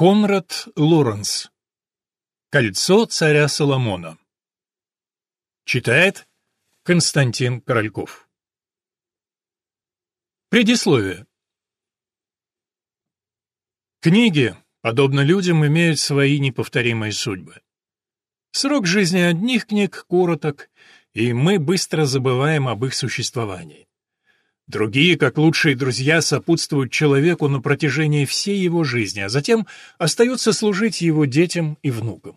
Конрад Лоренс. Кольцо царя Соломона. Читает Константин Корольков. Предисловие. Книги, подобно людям, имеют свои неповторимые судьбы. Срок жизни одних книг короток, и мы быстро забываем об их существовании. Другие, как лучшие друзья, сопутствуют человеку на протяжении всей его жизни, а затем остаются служить его детям и внукам.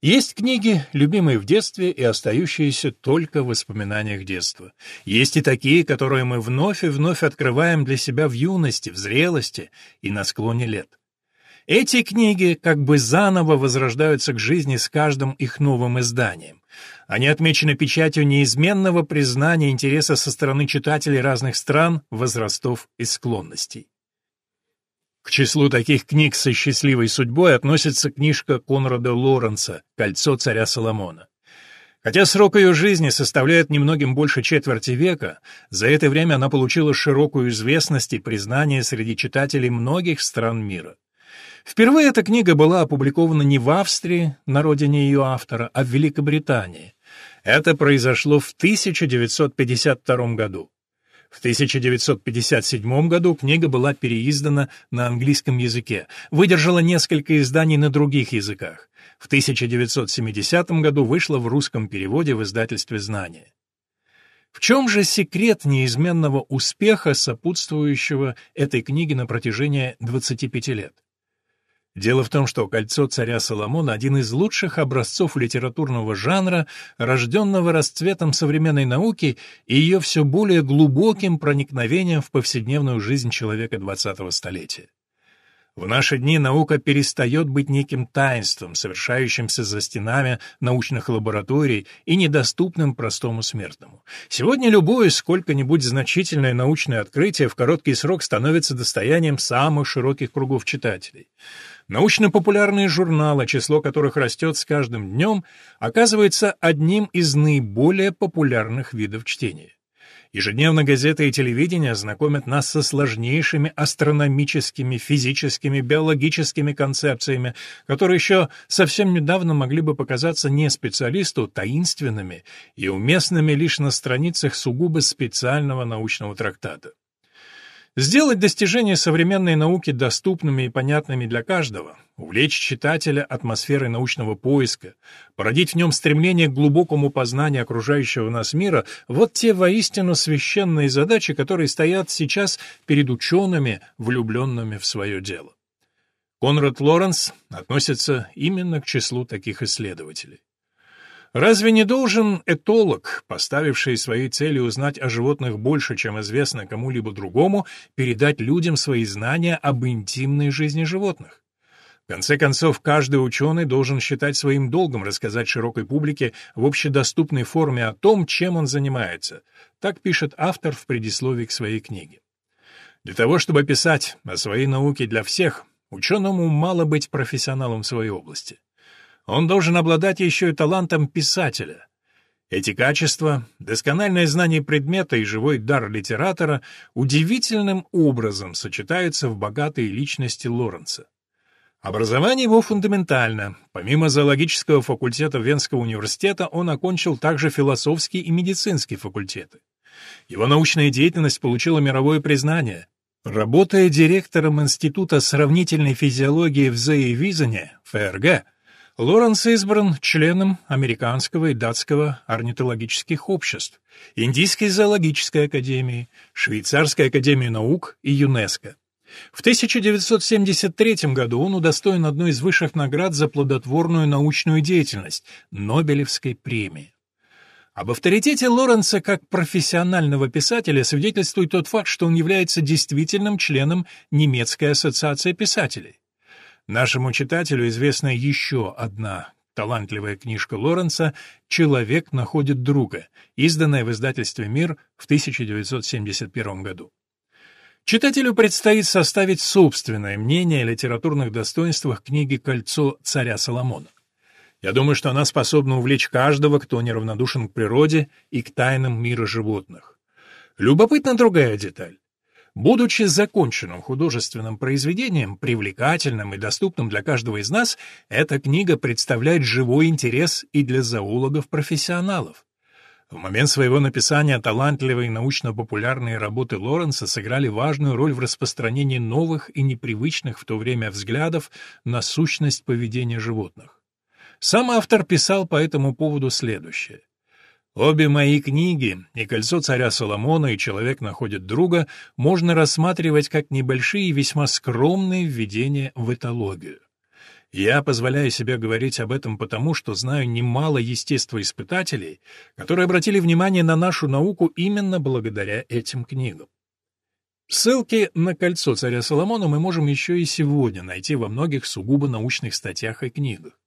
Есть книги, любимые в детстве и остающиеся только в воспоминаниях детства. Есть и такие, которые мы вновь и вновь открываем для себя в юности, в зрелости и на склоне лет. Эти книги как бы заново возрождаются к жизни с каждым их новым изданием. Они отмечены печатью неизменного признания интереса со стороны читателей разных стран, возрастов и склонностей. К числу таких книг со счастливой судьбой относится книжка Конрада Лоренца «Кольцо царя Соломона». Хотя срок ее жизни составляет немногим больше четверти века, за это время она получила широкую известность и признание среди читателей многих стран мира. Впервые эта книга была опубликована не в Австрии, на родине ее автора, а в Великобритании. Это произошло в 1952 году. В 1957 году книга была переиздана на английском языке, выдержала несколько изданий на других языках. В 1970 году вышла в русском переводе в издательстве «Знания». В чем же секрет неизменного успеха, сопутствующего этой книге на протяжении 25 лет? Дело в том, что «Кольцо царя Соломона» — один из лучших образцов литературного жанра, рожденного расцветом современной науки и ее все более глубоким проникновением в повседневную жизнь человека XX столетия. В наши дни наука перестает быть неким таинством, совершающимся за стенами научных лабораторий и недоступным простому смертному. Сегодня любое сколько-нибудь значительное научное открытие в короткий срок становится достоянием самых широких кругов читателей. Научно-популярные журналы, число которых растет с каждым днем, оказывается одним из наиболее популярных видов чтения. Ежедневно газеты и телевидение знакомят нас со сложнейшими астрономическими, физическими, биологическими концепциями, которые еще совсем недавно могли бы показаться не специалисту таинственными и уместными лишь на страницах сугубо специального научного трактата. Сделать достижения современной науки доступными и понятными для каждого, увлечь читателя атмосферой научного поиска, породить в нем стремление к глубокому познанию окружающего нас мира — вот те воистину священные задачи, которые стоят сейчас перед учеными, влюбленными в свое дело. Конрад Лоренс относится именно к числу таких исследователей. Разве не должен этолог, поставивший своей целью узнать о животных больше, чем известно кому-либо другому, передать людям свои знания об интимной жизни животных? В конце концов, каждый ученый должен считать своим долгом рассказать широкой публике в общедоступной форме о том, чем он занимается. Так пишет автор в предисловии к своей книге. Для того, чтобы писать о своей науке для всех, ученому мало быть профессионалом в своей области. Он должен обладать еще и талантом писателя. Эти качества, доскональное знание предмета и живой дар литератора удивительным образом сочетаются в богатой личности Лоренца. Образование его фундаментально. Помимо зоологического факультета Венского университета, он окончил также философский и медицинский факультеты. Его научная деятельность получила мировое признание. Работая директором Института сравнительной физиологии в Зеевизене, ФРГ, Лоренс избран членом Американского и Датского орнитологических обществ, Индийской зоологической академии, Швейцарской академии наук и ЮНЕСКО. В 1973 году он удостоен одной из высших наград за плодотворную научную деятельность – Нобелевской премии. Об авторитете Лоренса как профессионального писателя свидетельствует тот факт, что он является действительным членом немецкой ассоциации писателей. Нашему читателю известна еще одна талантливая книжка Лоренса «Человек находит друга», изданная в издательстве «Мир» в 1971 году. Читателю предстоит составить собственное мнение о литературных достоинствах книги «Кольцо царя Соломона». Я думаю, что она способна увлечь каждого, кто неравнодушен к природе и к тайнам мира животных. Любопытна другая деталь. Будучи законченным художественным произведением, привлекательным и доступным для каждого из нас, эта книга представляет живой интерес и для зоологов-профессионалов. В момент своего написания талантливые научно-популярные работы Лоренса сыграли важную роль в распространении новых и непривычных в то время взглядов на сущность поведения животных. Сам автор писал по этому поводу следующее. Обе мои книги, и «Кольцо царя Соломона», и «Человек находит друга», можно рассматривать как небольшие и весьма скромные введения в этологию. Я позволяю себе говорить об этом потому, что знаю немало естествоиспытателей, которые обратили внимание на нашу науку именно благодаря этим книгам. Ссылки на кольцо царя Соломона мы можем еще и сегодня найти во многих сугубо научных статьях и книгах.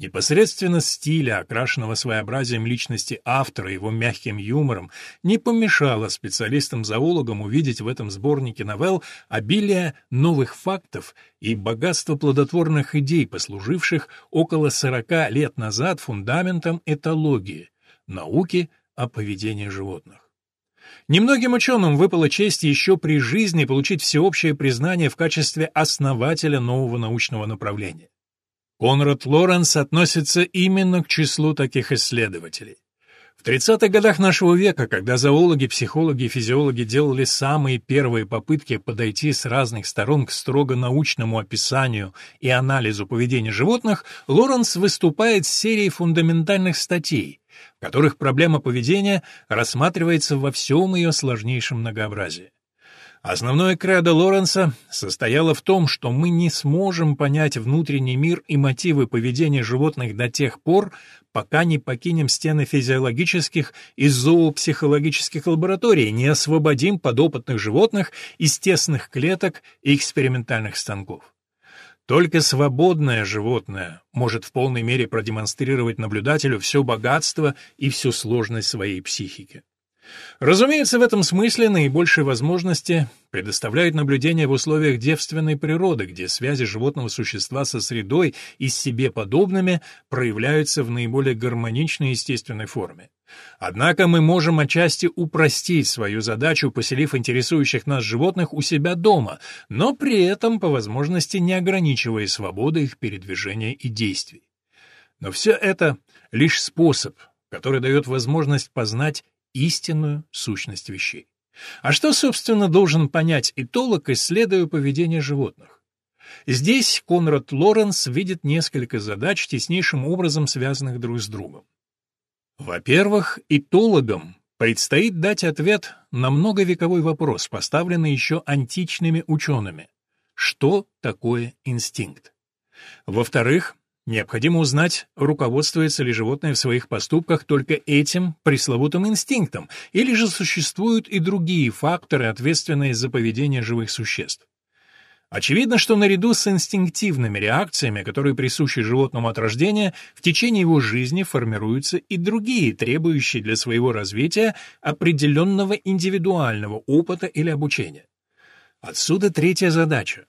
Непосредственно стиля, окрашенного своеобразием личности автора, его мягким юмором, не помешало специалистам-зоологам увидеть в этом сборнике новелл обилие новых фактов и богатство плодотворных идей, послуживших около 40 лет назад фундаментом этологии, науки о поведении животных. Немногим ученым выпала честь еще при жизни получить всеобщее признание в качестве основателя нового научного направления. Конрад Лоренс относится именно к числу таких исследователей. В 30-х годах нашего века, когда зоологи, психологи и физиологи делали самые первые попытки подойти с разных сторон к строго научному описанию и анализу поведения животных, Лоренс выступает с серией фундаментальных статей, в которых проблема поведения рассматривается во всем ее сложнейшем многообразии. Основное кредо Лоренса состояло в том, что мы не сможем понять внутренний мир и мотивы поведения животных до тех пор, пока не покинем стены физиологических и зоопсихологических лабораторий, не освободим подопытных животных из тесных клеток и экспериментальных станков. Только свободное животное может в полной мере продемонстрировать наблюдателю все богатство и всю сложность своей психики. Разумеется, в этом смысле наибольшие возможности предоставляют наблюдение в условиях девственной природы, где связи животного существа со средой и с себе подобными проявляются в наиболее гармоничной естественной форме. Однако мы можем отчасти упростить свою задачу, поселив интересующих нас животных у себя дома, но при этом, по возможности, не ограничивая свободы их передвижения и действий. Но все это — лишь способ, который дает возможность познать истинную сущность вещей. А что, собственно, должен понять этолог, исследуя поведение животных? Здесь Конрад Лоренс видит несколько задач, теснейшим образом связанных друг с другом. Во-первых, этологам предстоит дать ответ на многовековой вопрос, поставленный еще античными учеными. Что такое инстинкт? Во-вторых, Необходимо узнать, руководствуется ли животное в своих поступках только этим пресловутым инстинктом, или же существуют и другие факторы, ответственные за поведение живых существ. Очевидно, что наряду с инстинктивными реакциями, которые присущи животному от рождения, в течение его жизни формируются и другие, требующие для своего развития определенного индивидуального опыта или обучения. Отсюда третья задача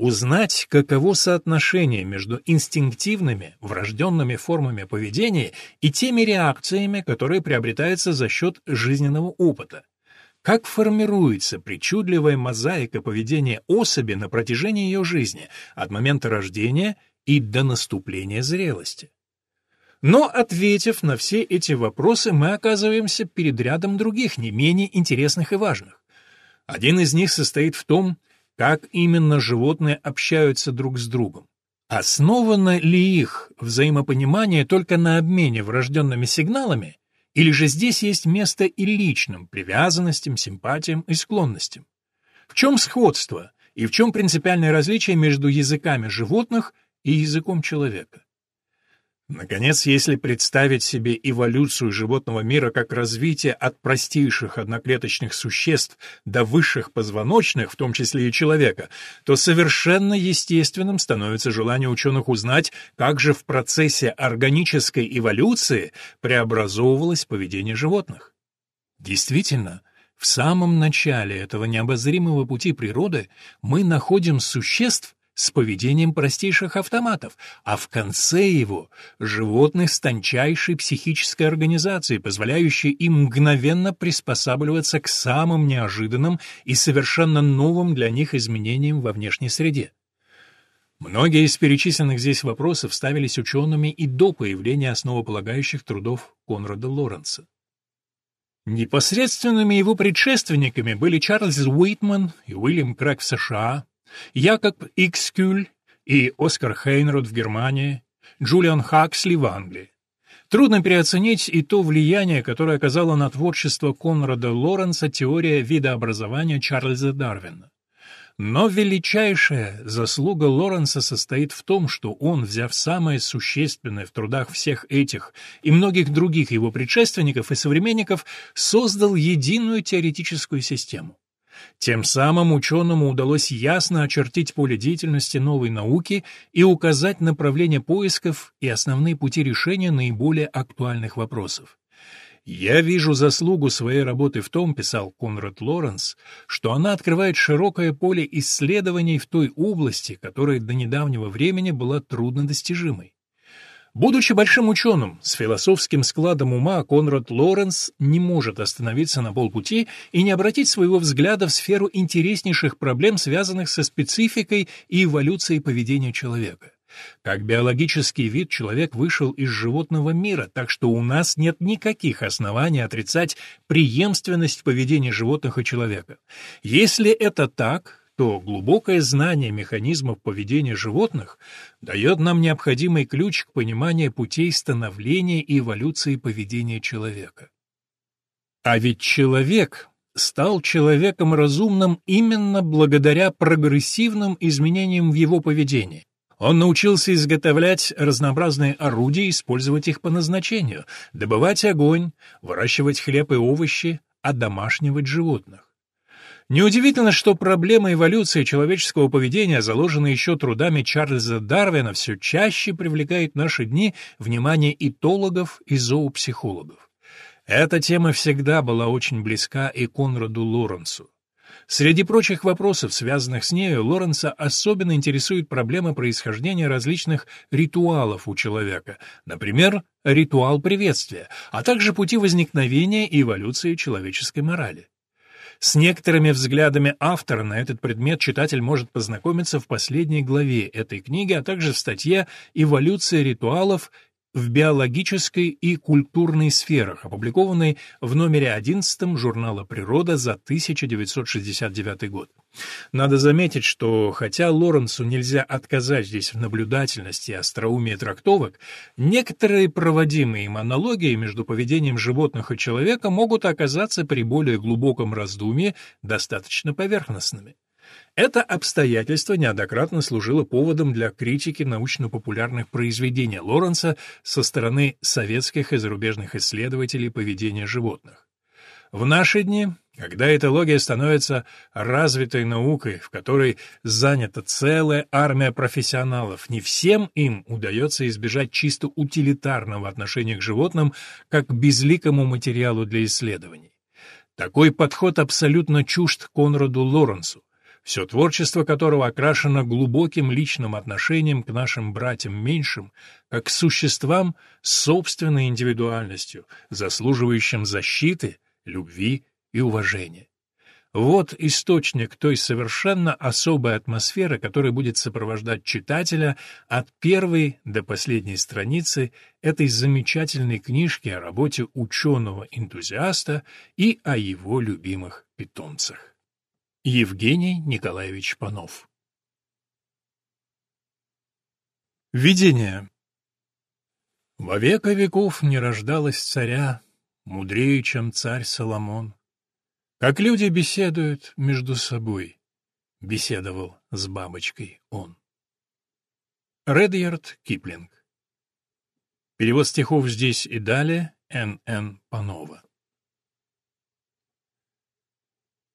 Узнать, каково соотношение между инстинктивными, врожденными формами поведения и теми реакциями, которые приобретаются за счет жизненного опыта. Как формируется причудливая мозаика поведения особи на протяжении ее жизни, от момента рождения и до наступления зрелости. Но, ответив на все эти вопросы, мы оказываемся перед рядом других, не менее интересных и важных. Один из них состоит в том, как именно животные общаются друг с другом. Основано ли их взаимопонимание только на обмене врожденными сигналами, или же здесь есть место и личным привязанностям, симпатиям и склонностям? В чем сходство и в чем принципиальное различие между языками животных и языком человека? Наконец, если представить себе эволюцию животного мира как развитие от простейших одноклеточных существ до высших позвоночных, в том числе и человека, то совершенно естественным становится желание ученых узнать, как же в процессе органической эволюции преобразовывалось поведение животных. Действительно, в самом начале этого необозримого пути природы мы находим существ, с поведением простейших автоматов, а в конце его — животных с тончайшей психической организацией, позволяющей им мгновенно приспосабливаться к самым неожиданным и совершенно новым для них изменениям во внешней среде. Многие из перечисленных здесь вопросов ставились учеными и до появления основополагающих трудов Конрада Лоренца. Непосредственными его предшественниками были Чарльз Уитман и Уильям Крэг в США, Якоб Икскюль и Оскар Хейнрод в Германии, Джулиан Хаксли в Англии. Трудно переоценить и то влияние, которое оказала на творчество Конрада Лоренса теория видообразования Чарльза Дарвина. Но величайшая заслуга Лоренса состоит в том, что он, взяв самое существенное в трудах всех этих и многих других его предшественников и современников, создал единую теоретическую систему. Тем самым ученому удалось ясно очертить поле деятельности новой науки и указать направление поисков и основные пути решения наиболее актуальных вопросов. «Я вижу заслугу своей работы в том, — писал Конрад Лоренс, — что она открывает широкое поле исследований в той области, которая до недавнего времени была труднодостижимой. Будучи большим ученым, с философским складом ума, Конрад Лоренс не может остановиться на полпути и не обратить своего взгляда в сферу интереснейших проблем, связанных со спецификой и эволюцией поведения человека. Как биологический вид человек вышел из животного мира, так что у нас нет никаких оснований отрицать преемственность поведения животных и человека. Если это так, то глубокое знание механизмов поведения животных дает нам необходимый ключ к пониманию путей становления и эволюции поведения человека. А ведь человек стал человеком разумным именно благодаря прогрессивным изменениям в его поведении. Он научился изготовлять разнообразные орудия, использовать их по назначению, добывать огонь, выращивать хлеб и овощи, одомашнивать животных. Неудивительно, что проблема эволюции человеческого поведения, заложенная еще трудами Чарльза Дарвина, все чаще привлекает в наши дни внимание этологов и зоопсихологов. Эта тема всегда была очень близка и Конраду Лоренсу. Среди прочих вопросов, связанных с нею, Лоренса особенно интересует проблема происхождения различных ритуалов у человека, например, ритуал приветствия, а также пути возникновения и эволюции человеческой морали. С некоторыми взглядами автора на этот предмет читатель может познакомиться в последней главе этой книги, а также в статье «Эволюция ритуалов в биологической и культурной сферах, опубликованной в номере 11 журнала «Природа» за 1969 год. Надо заметить, что хотя Лоренсу нельзя отказать здесь в наблюдательности и остроумии трактовок, некоторые проводимые им аналогии между поведением животных и человека могут оказаться при более глубоком раздумье достаточно поверхностными. Это обстоятельство неоднократно служило поводом для критики научно-популярных произведений Лоренса со стороны советских и зарубежных исследователей поведения животных. В наши дни, когда этология становится развитой наукой, в которой занята целая армия профессионалов, не всем им удается избежать чисто утилитарного отношения к животным как безликому материалу для исследований. Такой подход абсолютно чужд Конраду Лоренсу, все творчество которого окрашено глубоким личным отношением к нашим братьям меньшим, как к существам с собственной индивидуальностью, заслуживающим защиты, любви и уважения. Вот источник той совершенно особой атмосферы, которая будет сопровождать читателя от первой до последней страницы этой замечательной книжки о работе ученого-энтузиаста и о его любимых питомцах. Евгений Николаевич Панов Введение Во века веков не рождалось царя, мудрее, чем царь Соломон. Как люди беседуют между собой, беседовал с бабочкой он. Редьярд Киплинг Перевод стихов здесь и далее Н. Н. Панова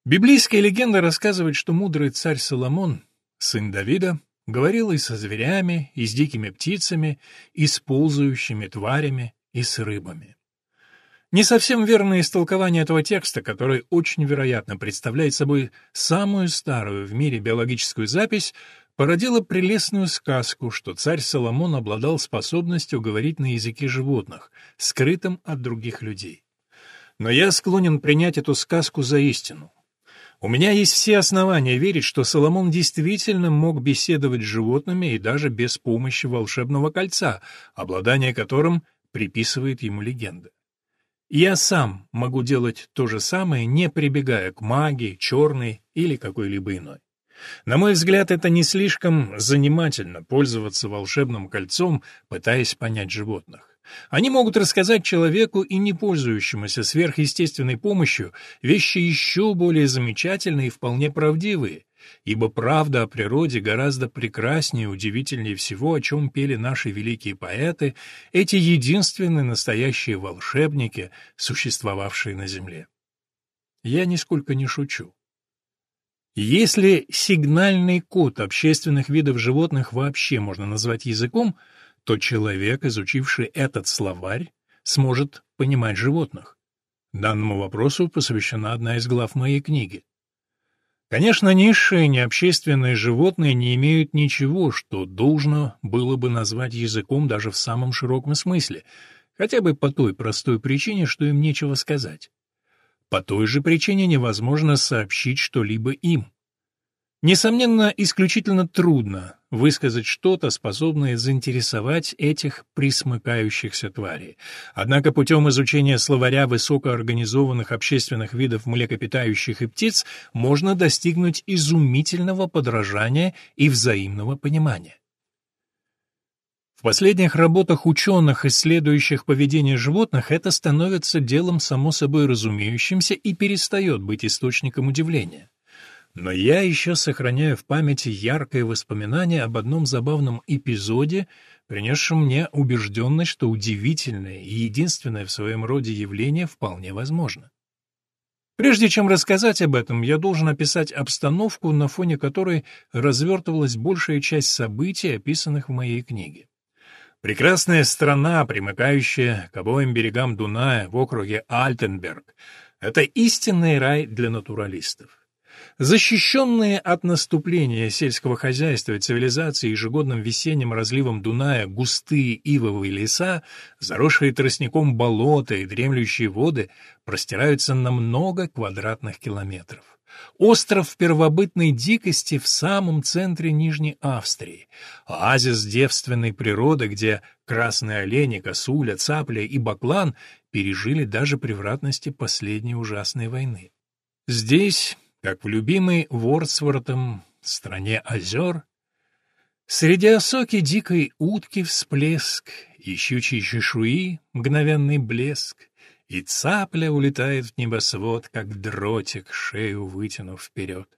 Библейская легенда рассказывает, что мудрый царь Соломон, сын Давида, говорил и со зверями, и с дикими птицами, и с ползающими тварями, и с рыбами. Не совсем верное истолкование этого текста, который очень вероятно представляет собой самую старую в мире биологическую запись, породила прелестную сказку, что царь Соломон обладал способностью говорить на языке животных, скрытым от других людей. Но я склонен принять эту сказку за истину. У меня есть все основания верить, что Соломон действительно мог беседовать с животными и даже без помощи волшебного кольца, обладание которым приписывает ему легенда. Я сам могу делать то же самое, не прибегая к магии, черной или какой-либо иной. На мой взгляд, это не слишком занимательно пользоваться волшебным кольцом, пытаясь понять животных. Они могут рассказать человеку и не пользующемуся сверхъестественной помощью вещи еще более замечательные и вполне правдивые, ибо правда о природе гораздо прекраснее и удивительнее всего, о чем пели наши великие поэты, эти единственные настоящие волшебники, существовавшие на Земле. Я нисколько не шучу. Если сигнальный код общественных видов животных вообще можно назвать языком, то человек, изучивший этот словарь, сможет понимать животных. Данному вопросу посвящена одна из глав моей книги. Конечно, низшие необщественные животные не имеют ничего, что должно было бы назвать языком даже в самом широком смысле, хотя бы по той простой причине, что им нечего сказать. По той же причине невозможно сообщить что-либо им. Несомненно, исключительно трудно высказать что-то, способное заинтересовать этих присмыкающихся тварей. Однако путем изучения словаря высокоорганизованных общественных видов млекопитающих и птиц можно достигнуть изумительного подражания и взаимного понимания. В последних работах ученых, исследующих поведение животных, это становится делом само собой разумеющимся и перестает быть источником удивления. Но я еще сохраняю в памяти яркое воспоминание об одном забавном эпизоде, принесшем мне убежденность, что удивительное и единственное в своем роде явление вполне возможно. Прежде чем рассказать об этом, я должен описать обстановку, на фоне которой развертывалась большая часть событий, описанных в моей книге. Прекрасная страна, примыкающая к обоим берегам Дуная в округе Альтенберг, это истинный рай для натуралистов. Защищенные от наступления сельского хозяйства и цивилизации ежегодным весенним разливом Дуная густые ивовые леса, заросшие тростником болота и дремлющие воды простираются на много квадратных километров. Остров первобытной дикости в самом центре Нижней Австрии. Оазис девственной природы, где красные олени, косуля, цапля и баклан пережили даже превратности последней ужасной войны. Здесь, как в любимой Вордсвортом «Стране озер», Среди осоки дикой утки всплеск, И щучьей чешуи мгновенный блеск, и цапля улетает в небосвод, как дротик, шею вытянув вперед.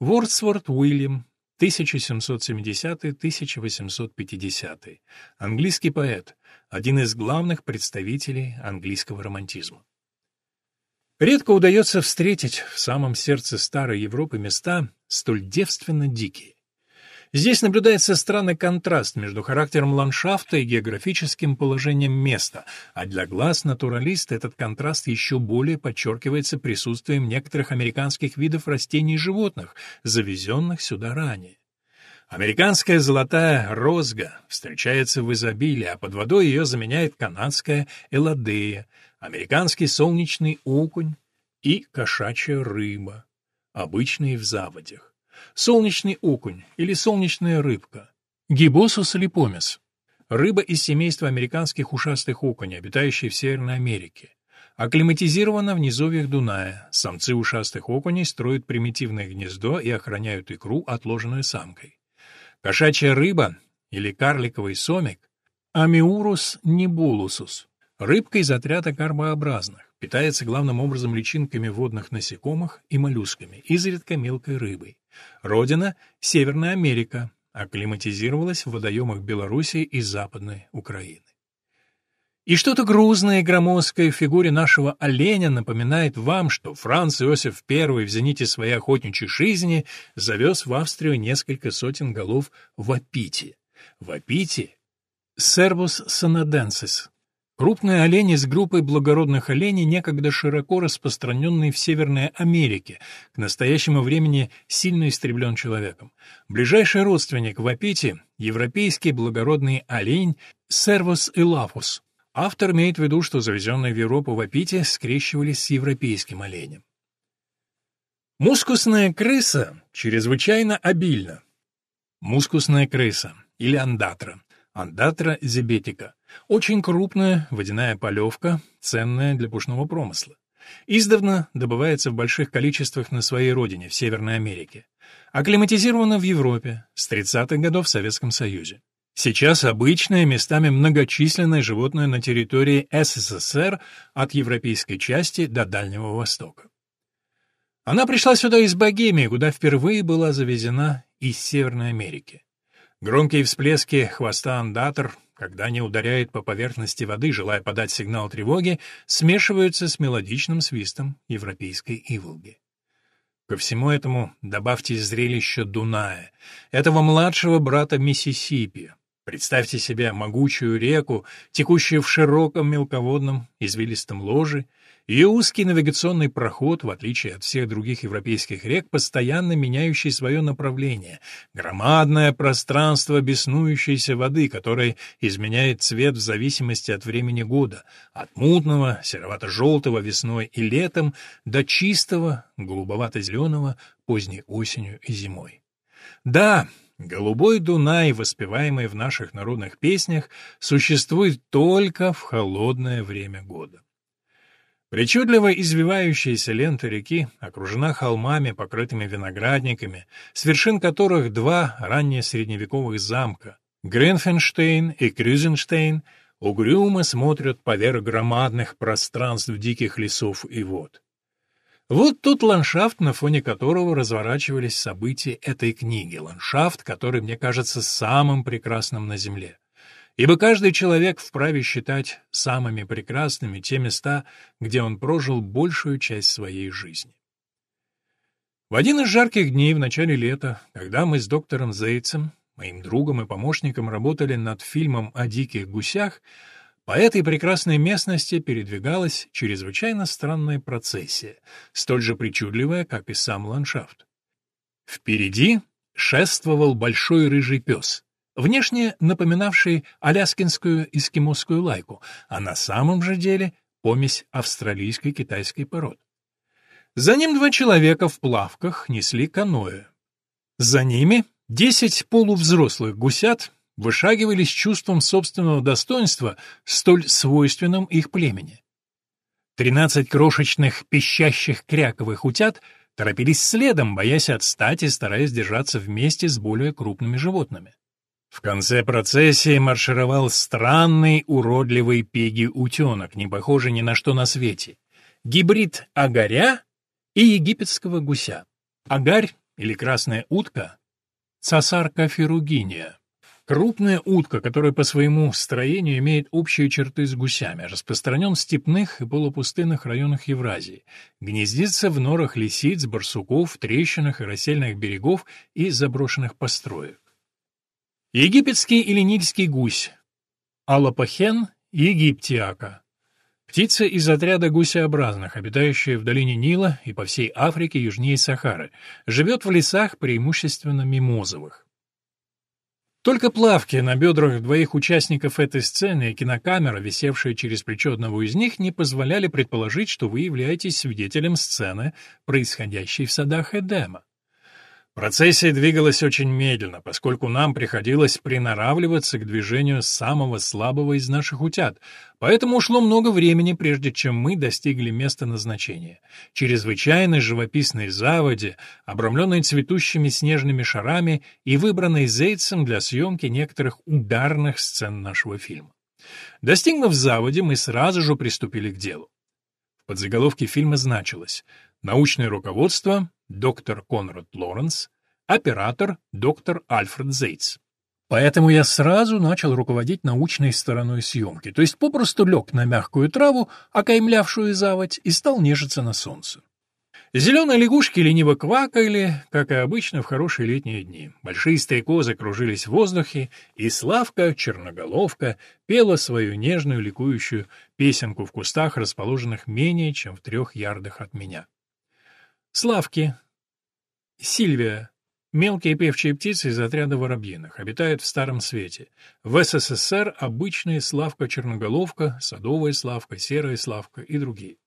Вордсворт Уильям, 1770-1850, английский поэт, один из главных представителей английского романтизма. Редко удается встретить в самом сердце старой Европы места столь девственно дикие. Здесь наблюдается странный контраст между характером ландшафта и географическим положением места, а для глаз натуралиста этот контраст еще более подчеркивается присутствием некоторых американских видов растений и животных, завезенных сюда ранее. Американская золотая розга встречается в изобилии, а под водой ее заменяет канадская эладея, американский солнечный окунь и кошачья рыба, обычные в заводях солнечный окунь или солнечная рыбка, гибосус липомес, рыба из семейства американских ушастых окуней, обитающая в Северной Америке. Акклиматизирована в низовьях Дуная. Самцы ушастых окуней строят примитивное гнездо и охраняют икру, отложенную самкой. Кошачья рыба или карликовый сомик Амиурус небулусус. Рыбка из отряда карбообразных. Питается главным образом личинками водных насекомых и моллюсками, изредка мелкой рыбой. Родина — Северная Америка, акклиматизировалась в водоемах Белоруссии и Западной Украины. И что-то грузное и громоздкое в фигуре нашего оленя напоминает вам, что Франц Иосиф I в зените своей охотничьей жизни завез в Австрию несколько сотен голов вапити. Вапити — Servus sonadенсис Крупные олени с группой благородных оленей, некогда широко распространенные в Северной Америке, к настоящему времени сильно истреблен человеком. Ближайший родственник вапити — европейский благородный олень Сервус элафус. Автор имеет в виду, что завезенные в Европу вапити скрещивались с европейским оленем. Мускусная крыса чрезвычайно обильна. Мускусная крыса или андатра. Андатра зебетика. Очень крупная водяная полевка, ценная для пушного промысла. Издавна добывается в больших количествах на своей родине, в Северной Америке. Акклиматизирована в Европе, с 30-х годов в Советском Союзе. Сейчас обычное, местами многочисленное животное на территории СССР от европейской части до Дальнего Востока. Она пришла сюда из Богемии, куда впервые была завезена из Северной Америки. Громкие всплески хвоста андатор, когда они ударяют по поверхности воды, желая подать сигнал тревоги, смешиваются с мелодичным свистом европейской иволги. Ко всему этому добавьте зрелище Дуная, этого младшего брата Миссисипи. Представьте себе могучую реку, текущую в широком мелководном извилистом ложе, ее узкий навигационный проход, в отличие от всех других европейских рек, постоянно меняющий свое направление, громадное пространство беснующейся воды, которое изменяет цвет в зависимости от времени года, от мутного, серовато-желтого весной и летом до чистого, голубовато-зеленого поздней осенью и зимой. Да, Голубой Дунай, воспеваемый в наших народных песнях, существует только в холодное время года. Причудливо извивающаяся лента реки окружена холмами, покрытыми виноградниками, с вершин которых два ранние средневековых замка — Гренфенштейн и Крюзенштейн — угрюмо смотрят поверх громадных пространств диких лесов и вод. Вот тот ландшафт, на фоне которого разворачивались события этой книги, ландшафт, который мне кажется самым прекрасным на Земле ибо каждый человек вправе считать самыми прекрасными те места, где он прожил большую часть своей жизни. В один из жарких дней в начале лета, когда мы с доктором Зейцем, моим другом и помощником, работали над фильмом о диких гусях, по этой прекрасной местности передвигалась чрезвычайно странная процессия, столь же причудливая, как и сам ландшафт. Впереди шествовал большой рыжий пес, внешне напоминавший аляскинскую эскимосскую лайку, а на самом же деле помесь австралийской китайской пород. За ним два человека в плавках несли каноэ. За ними десять полувзрослых гусят вышагивали с чувством собственного достоинства, столь свойственным их племени. Тринадцать крошечных пищащих кряковых утят торопились следом, боясь отстать и стараясь держаться вместе с более крупными животными. В конце процессии маршировал странный уродливый пеги-утенок, не похожий ни на что на свете. Гибрид агаря и египетского гуся. Агарь или красная утка — цасарка феругиния. Крупная утка, которая по своему строению имеет общие черты с гусями, распространен в степных и полупустынных районах Евразии, гнездится в норах лисиц, барсуков, трещинах и рассельных берегов и заброшенных построек. Египетский или нильский гусь. Алапахен египтиака. Птица из отряда гусеобразных, обитающая в долине Нила и по всей Африке южнее Сахары. Живет в лесах, преимущественно мимозовых. Только плавки на бедрах двоих участников этой сцены и кинокамера, висевшая через плечо одного из них, не позволяли предположить, что вы являетесь свидетелем сцены, происходящей в садах Эдема. Процессия двигалась очень медленно, поскольку нам приходилось приноравливаться к движению самого слабого из наших утят, поэтому ушло много времени, прежде чем мы достигли места назначения. Чрезвычайно живописной заводе, обрамленной цветущими снежными шарами и выбранной Зейцем для съемки некоторых ударных сцен нашего фильма. Достигнув заводе, мы сразу же приступили к делу. В подзаголовке фильма значилось «Научное руководство доктор Конрад Лоренс, оператор доктор Альфред Зейтс. Поэтому я сразу начал руководить научной стороной съемки, то есть попросту лег на мягкую траву, окаймлявшую заводь, и стал нежиться на солнце. Зеленые лягушки лениво квакали, как и обычно в хорошие летние дни. Большие стрекозы кружились в воздухе, и Славка, черноголовка, пела свою нежную ликующую песенку в кустах, расположенных менее чем в трех ярдах от меня. Славки. Сильвия. Мелкие певчие птицы из отряда воробьиных обитают в Старом Свете. В СССР обычная славка-черноголовка, садовая славка, серая славка и другие.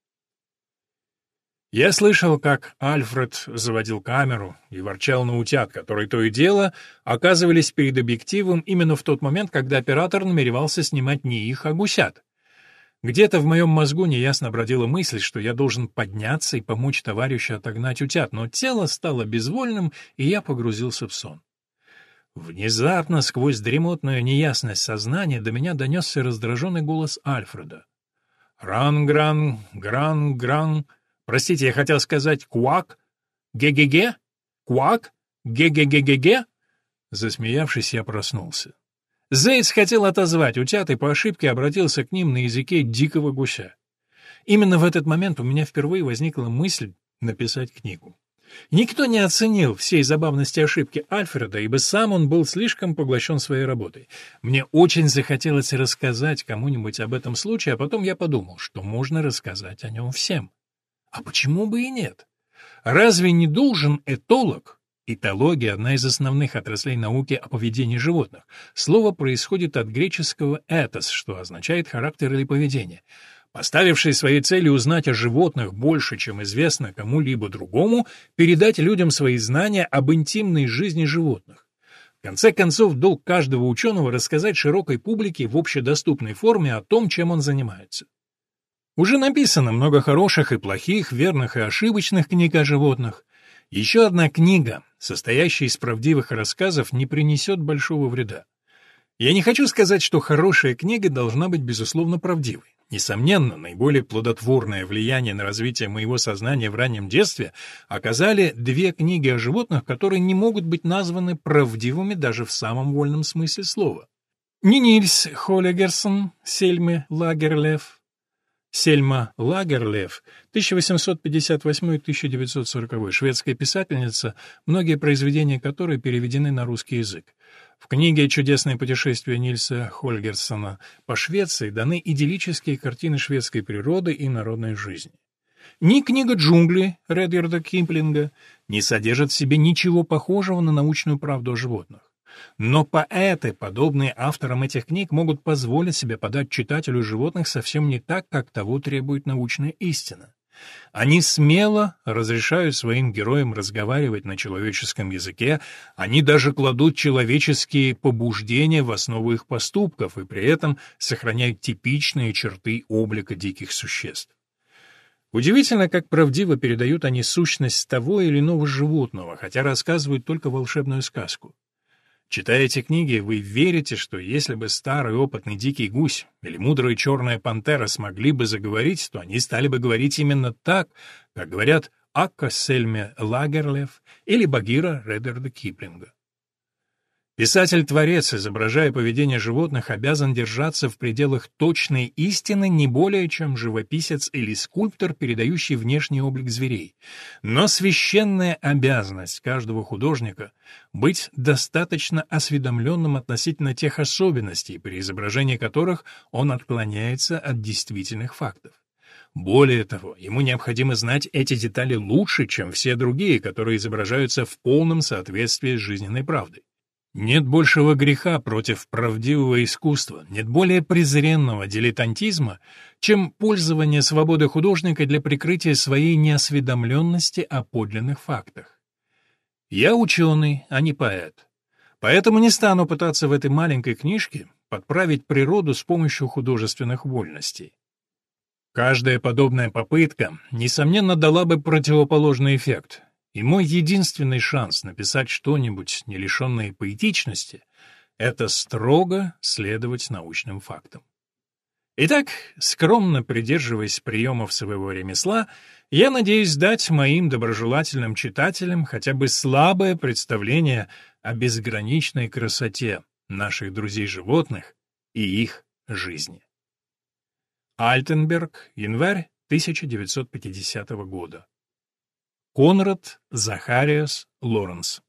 Я слышал, как Альфред заводил камеру и ворчал на утят, которые то и дело оказывались перед объективом именно в тот момент, когда оператор намеревался снимать не их, а гусят. Где-то в моем мозгу неясно бродила мысль, что я должен подняться и помочь товарищу отогнать утят, но тело стало безвольным, и я погрузился в сон. Внезапно, сквозь дремотную неясность сознания, до меня донесся раздраженный голос Альфреда. «Ран-гран, гран-гран...» Простите, я хотел сказать «куак», «ге-ге-ге», «куак», «ге-ге-ге-ге-ге». Засмеявшись, я проснулся. Зейц хотел отозвать утят и по ошибке обратился к ним на языке дикого гуся. Именно в этот момент у меня впервые возникла мысль написать книгу. Никто не оценил всей забавности ошибки Альфреда, ибо сам он был слишком поглощен своей работой. Мне очень захотелось рассказать кому-нибудь об этом случае, а потом я подумал, что можно рассказать о нем всем. А почему бы и нет? Разве не должен этолог? Этология – одна из основных отраслей науки о поведении животных. Слово происходит от греческого «этос», что означает «характер» или «поведение». Поставивший своей целью узнать о животных больше, чем известно кому-либо другому, передать людям свои знания об интимной жизни животных. В конце концов, долг каждого ученого рассказать широкой публике в общедоступной форме о том, чем он занимается. Уже написано много хороших и плохих, верных и ошибочных книг о животных. Еще одна книга, состоящая из правдивых рассказов, не принесет большого вреда. Я не хочу сказать, что хорошая книга должна быть безусловно правдивой. Несомненно, наиболее плодотворное влияние на развитие моего сознания в раннем детстве оказали две книги о животных, которые не могут быть названы правдивыми даже в самом вольном смысле слова. Не Нильс Холлегерсон, Сельмы Лагерлев, Сельма Лагерлев, 1858-1940, шведская писательница, многие произведения которой переведены на русский язык. В книге «Чудесное путешествие» Нильса Хольгерсона по Швеции даны идиллические картины шведской природы и народной жизни. Ни книга «Джунгли» Редьярда Кимплинга не содержит в себе ничего похожего на научную правду о животных. Но поэты, подобные авторам этих книг, могут позволить себе подать читателю животных совсем не так, как того требует научная истина. Они смело разрешают своим героям разговаривать на человеческом языке, они даже кладут человеческие побуждения в основу их поступков и при этом сохраняют типичные черты облика диких существ. Удивительно, как правдиво передают они сущность того или иного животного, хотя рассказывают только волшебную сказку. Читая эти книги, вы верите, что если бы старый опытный дикий гусь или мудрая черная пантера смогли бы заговорить, то они стали бы говорить именно так, как говорят Акка Сельме Лагерлев или Багира Редерда Киплинга. Писатель-творец, изображая поведение животных, обязан держаться в пределах точной истины не более, чем живописец или скульптор, передающий внешний облик зверей. Но священная обязанность каждого художника — быть достаточно осведомленным относительно тех особенностей, при изображении которых он отклоняется от действительных фактов. Более того, ему необходимо знать эти детали лучше, чем все другие, которые изображаются в полном соответствии с жизненной правдой. Нет большего греха против правдивого искусства, нет более презренного дилетантизма, чем пользование свободы художника для прикрытия своей неосведомленности о подлинных фактах. Я ученый, а не поэт. Поэтому не стану пытаться в этой маленькой книжке подправить природу с помощью художественных вольностей. Каждая подобная попытка, несомненно, дала бы противоположный эффект, и мой единственный шанс написать что-нибудь, не лишенное поэтичности, это строго следовать научным фактам. Итак, скромно придерживаясь приемов своего ремесла, я надеюсь дать моим доброжелательным читателям хотя бы слабое представление о безграничной красоте наших друзей-животных и их жизни. Альтенберг, январь 1950 года. Конрад Захариас Лоренс